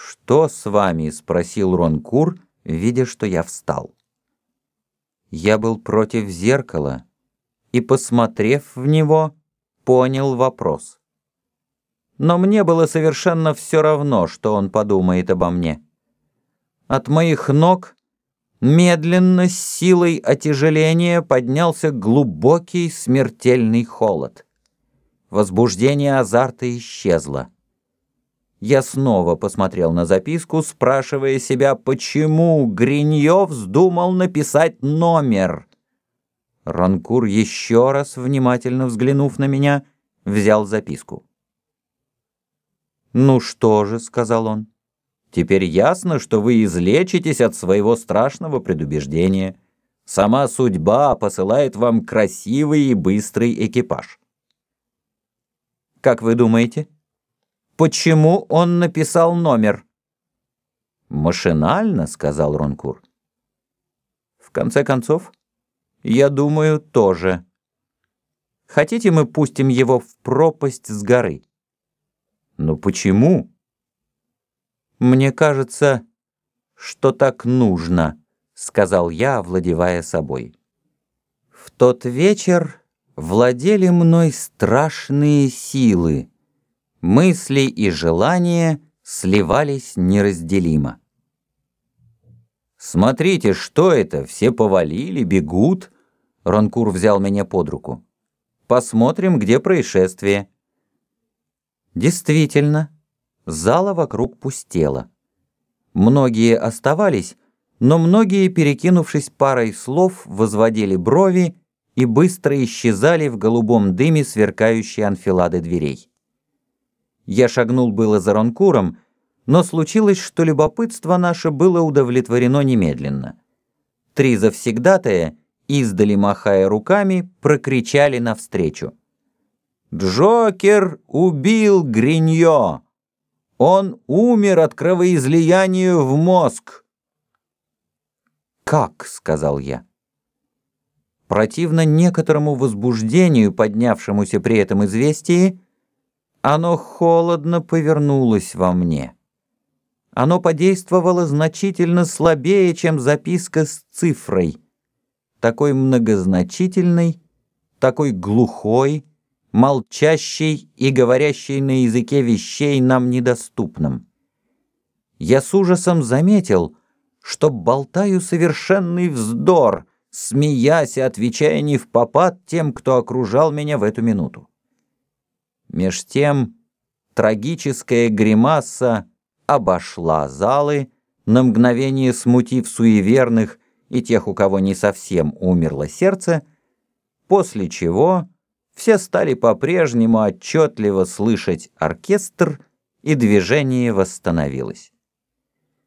«Что с вами?» — спросил Ронкур, видя, что я встал. Я был против зеркала и, посмотрев в него, понял вопрос. Но мне было совершенно все равно, что он подумает обо мне. От моих ног медленно, с силой отяжеления, поднялся глубокий смертельный холод. Возбуждение азарта исчезло. Я снова посмотрел на записку, спрашивая себя, почему Гриньё вздумал написать номер. Ранкур, еще раз внимательно взглянув на меня, взял записку. «Ну что же», — сказал он, — «теперь ясно, что вы излечитесь от своего страшного предубеждения. Сама судьба посылает вам красивый и быстрый экипаж». «Как вы думаете?» Почему он написал номер. «Машинально», — сказал Ронкур. «В конце концов, я думаю, тоже. Хотите, мы пустим его в пропасть с горы?» «Но почему?» «Мне кажется, что так нужно», — сказал я, овладевая собой. В тот вечер владели мной страшные силы, Мысли и желания сливались неразделимо. «Смотрите, что это? Все повалили, бегут!» Ронкур взял меня под руку. «Посмотрим, где происшествие». Действительно, зала вокруг пустела. Многие оставались, но многие, перекинувшись парой слов, возводили брови и быстро исчезали в голубом дыме сверкающей анфилады дверей. Я шагнул было за Ронкуром, но случилось, что любопытство наше было удовлетворено немедленно. Три завсегдатая, издали махая руками, прокричали навстречу. «Джокер убил Гриньо! Он умер от кровоизлияния в мозг!» «Как?» — сказал я. Противно некоторому возбуждению, поднявшемуся при этом известии, оно холодно повернулось во мне. Оно подействовало значительно слабее, чем записка с цифрой. Такой многозначительной, такой глухой, молчащей и говорящей на языке вещей нам недоступным. Я с ужасом заметил, что болтаю совершенный вздор, смеясь и отвечая не в попад тем, кто окружал меня в эту минуту. Меж тем трагическая гримаса обошла залы, на мгновение смутив суеверных и тех, у кого не совсем умерло сердце, после чего все стали по-прежнему отчетливо слышать оркестр, и движение восстановилось.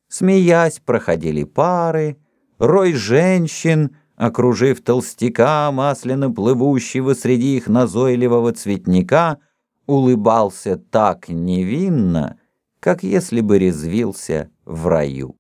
Смеясь, проходили пары, рой женщин, окружив толстяка, масляно плывущего среди их назойливого цветника — улыбался так невинно, как если бы резвился в раю.